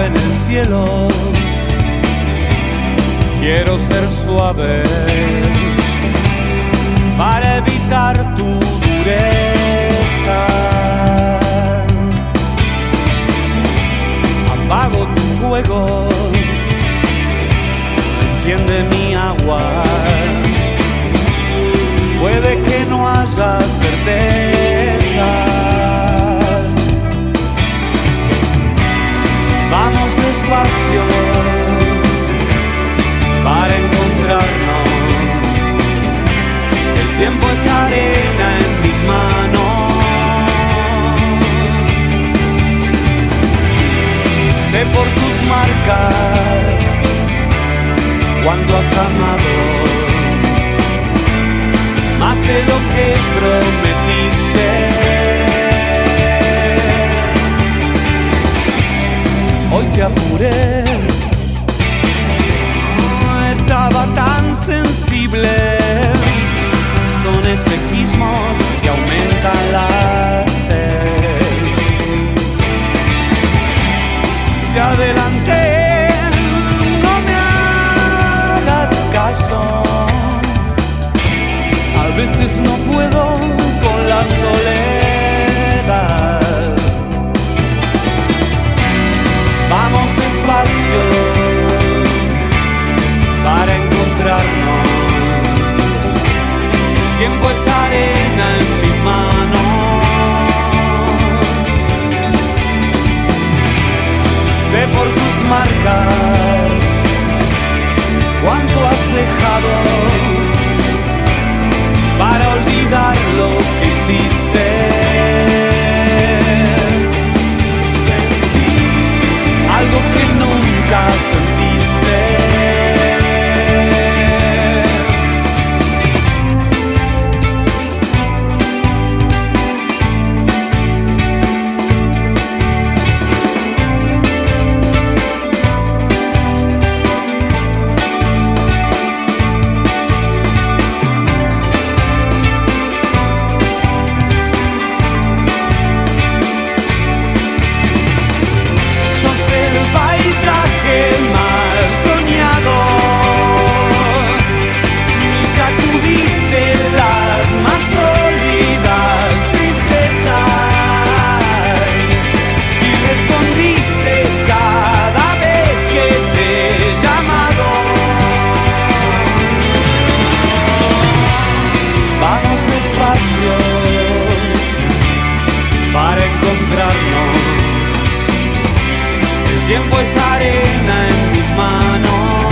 en el cielo. Quiero ser suave para evitar tu dureza. Apago tu fuego, enciende mi agua. Puede que no haya certeza. Cuando has amado más de lo que prometiste. Hoy te apuré, no estaba tan sensible. Son espejismos que aumentan la marcas. Cuánto has dejado El tiempo es arena en mis manos.